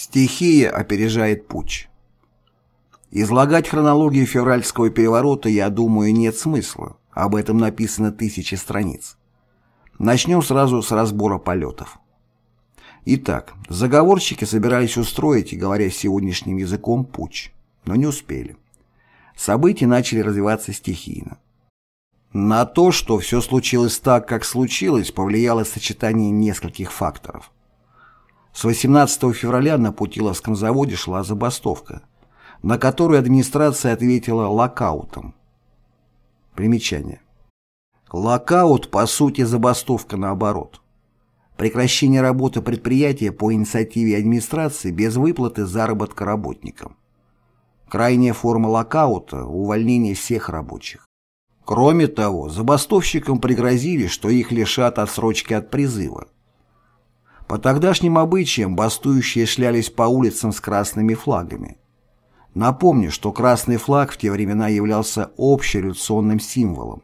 Стихия опережает путь. Излагать хронологию февральского переворота, я думаю, нет смысла. Об этом написано тысячи страниц. Начнем сразу с разбора полетов. Итак, заговорщики собирались устроить, говоря сегодняшним языком, путь, но не успели. События начали развиваться стихийно. На то, что все случилось так, как случилось, повлияло сочетание нескольких факторов. С 18 февраля на Путиловском заводе шла забастовка, на которую администрация ответила локаутом. Примечание. Локаут, по сути, забастовка наоборот. Прекращение работы предприятия по инициативе администрации без выплаты заработка работникам. Крайняя форма локаута – увольнение всех рабочих. Кроме того, забастовщикам пригрозили, что их лишат отсрочки от призыва. По тогдашним обычаям бастующие шлялись по улицам с красными флагами. Напомню, что красный флаг в те времена являлся общереволюционным символом.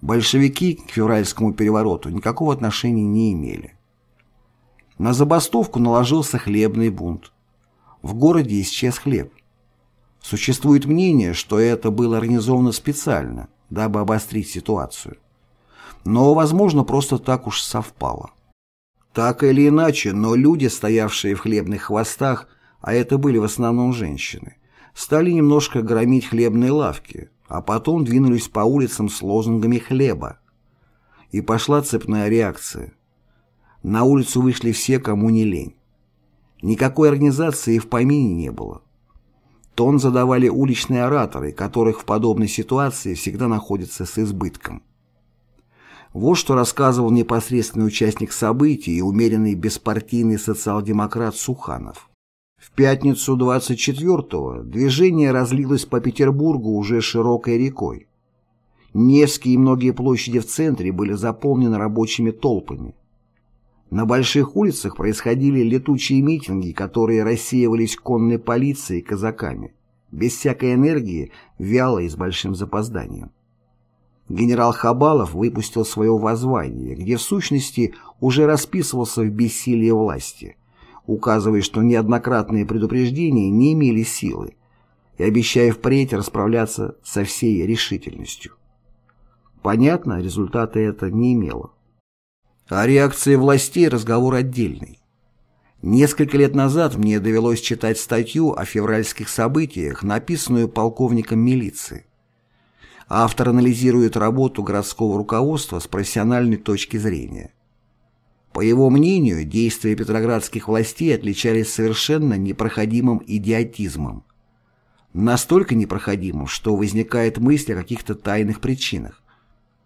Большевики к февральскому перевороту никакого отношения не имели. На забастовку наложился хлебный бунт. В городе исчез хлеб. Существует мнение, что это было организовано специально, дабы обострить ситуацию. Но, возможно, просто так уж совпало. Так или иначе, но люди, стоявшие в хлебных хвостах, а это были в основном женщины, стали немножко громить хлебные лавки, а потом двинулись по улицам с лозунгами хлеба. И пошла цепная реакция. На улицу вышли все, кому не лень. Никакой организации в помине не было. Тон задавали уличные ораторы, которых в подобной ситуации всегда находятся с избытком. Вот что рассказывал непосредственный участник событий и умеренный беспартийный социал-демократ Суханов. В пятницу 24-го движение разлилось по Петербургу уже широкой рекой. Невские и многие площади в центре были заполнены рабочими толпами. На больших улицах происходили летучие митинги, которые рассеивались конной полицией и казаками, без всякой энергии, вяло и с большим запозданием генерал Хабалов выпустил свое воззвание, где в сущности уже расписывался в бессилии власти, указывая, что неоднократные предупреждения не имели силы, и обещая впредь расправляться со всей решительностью. Понятно, результата это не имело. О реакции властей разговор отдельный. Несколько лет назад мне довелось читать статью о февральских событиях, написанную полковником милиции. Автор анализирует работу городского руководства с профессиональной точки зрения. По его мнению, действия петроградских властей отличались совершенно непроходимым идиотизмом. Настолько непроходимым, что возникает мысль о каких-то тайных причинах.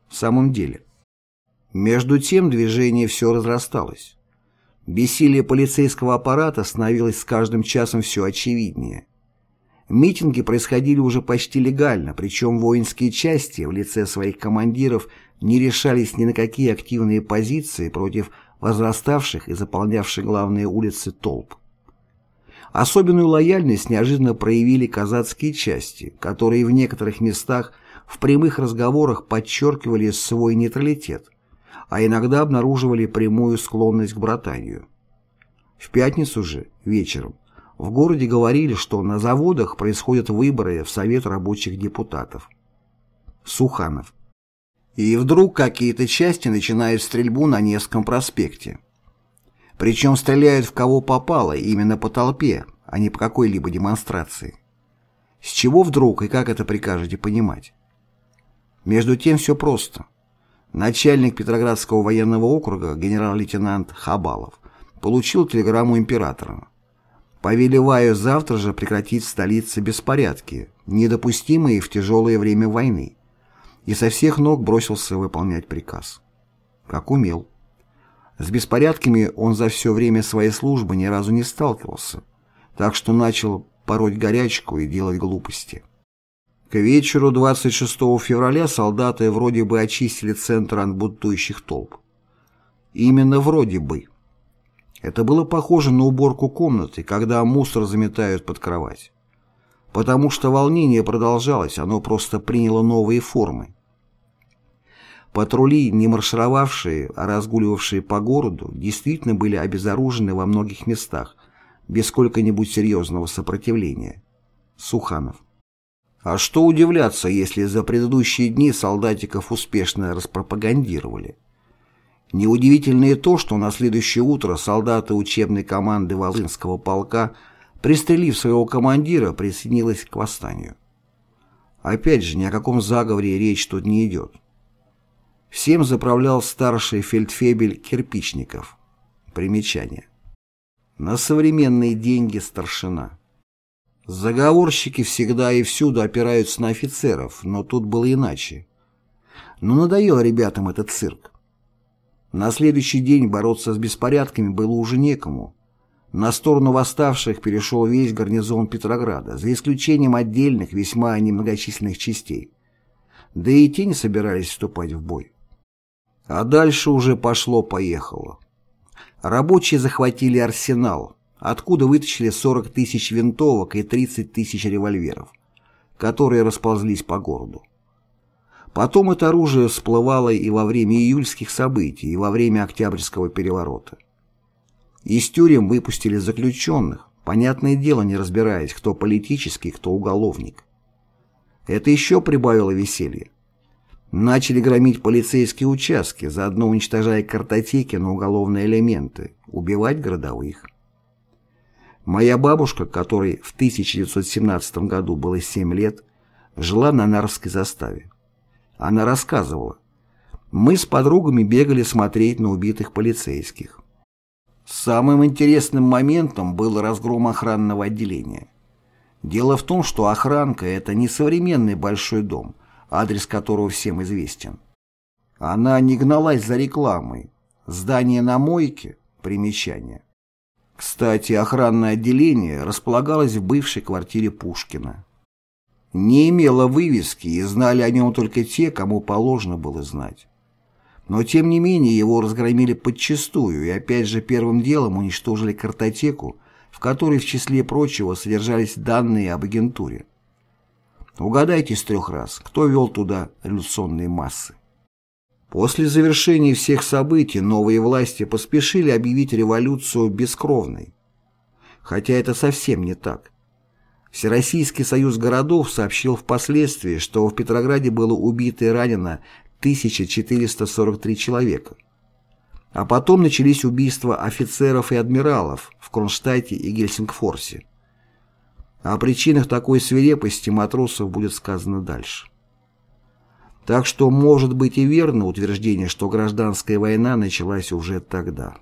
В самом деле. Между тем движение все разрасталось. Бессилие полицейского аппарата становилось с каждым часом все очевиднее. Митинги происходили уже почти легально, причем воинские части в лице своих командиров не решались ни на какие активные позиции против возраставших и заполнявших главные улицы толп. Особенную лояльность неожиданно проявили казацкие части, которые в некоторых местах в прямых разговорах подчеркивали свой нейтралитет, а иногда обнаруживали прямую склонность к братанию. В пятницу же, вечером, в городе говорили, что на заводах происходят выборы в Совет рабочих депутатов. Суханов. И вдруг какие-то части начинают стрельбу на Невском проспекте. Причем стреляют в кого попало, именно по толпе, а не по какой-либо демонстрации. С чего вдруг и как это прикажете понимать? Между тем все просто. Начальник Петроградского военного округа генерал-лейтенант Хабалов получил телеграмму императора. Повелеваю завтра же прекратить в столице беспорядки, недопустимые в тяжелое время войны, и со всех ног бросился выполнять приказ. Как умел. С беспорядками он за все время своей службы ни разу не сталкивался, так что начал пороть горячку и делать глупости. К вечеру 26 февраля солдаты вроде бы очистили центр от бунтующих толп. Именно вроде бы. Это было похоже на уборку комнаты, когда мусор заметают под кровать. Потому что волнение продолжалось, оно просто приняло новые формы. Патрули, не маршировавшие, а разгуливавшие по городу, действительно были обезоружены во многих местах, без сколько-нибудь серьезного сопротивления. Суханов. А что удивляться, если за предыдущие дни солдатиков успешно распропагандировали? Неудивительно и то, что на следующее утро солдаты учебной команды Волынского полка, пристрелив своего командира, присоединилась к восстанию. Опять же, ни о каком заговоре речь тут не идет. Всем заправлял старший фельдфебель Кирпичников. Примечание. На современные деньги старшина. Заговорщики всегда и всюду опираются на офицеров, но тут было иначе. Но ну, надоел ребятам этот цирк. На следующий день бороться с беспорядками было уже некому. На сторону восставших перешел весь гарнизон Петрограда, за исключением отдельных, весьма немногочисленных частей. Да и те не собирались вступать в бой. А дальше уже пошло-поехало. Рабочие захватили арсенал, откуда вытащили 40 тысяч винтовок и 30 тысяч револьверов, которые расползлись по городу. Потом это оружие всплывало и во время июльских событий, и во время Октябрьского переворота. Из тюрем выпустили заключенных, понятное дело не разбираясь, кто политический, кто уголовник. Это еще прибавило веселье. Начали громить полицейские участки, заодно уничтожая картотеки на уголовные элементы, убивать городовых. Моя бабушка, которой в 1917 году было 7 лет, жила на Нарвской заставе. Она рассказывала. Мы с подругами бегали смотреть на убитых полицейских. Самым интересным моментом был разгром охранного отделения. Дело в том, что охранка – это не современный большой дом, адрес которого всем известен. Она не гналась за рекламой. Здание на мойке – примечание. Кстати, охранное отделение располагалось в бывшей квартире Пушкина не имело вывески и знали о нем только те, кому положено было знать. Но тем не менее его разгромили подчистую и опять же первым делом уничтожили картотеку, в которой в числе прочего содержались данные об агентуре. Угадайте с трех раз, кто вел туда революционные массы. После завершения всех событий новые власти поспешили объявить революцию бескровной. Хотя это совсем не так. Всероссийский союз городов сообщил впоследствии, что в Петрограде было убито и ранено 1443 человека. А потом начались убийства офицеров и адмиралов в Кронштадте и Гельсингфорсе. О причинах такой свирепости матросов будет сказано дальше. Так что может быть и верно утверждение, что гражданская война началась уже тогда.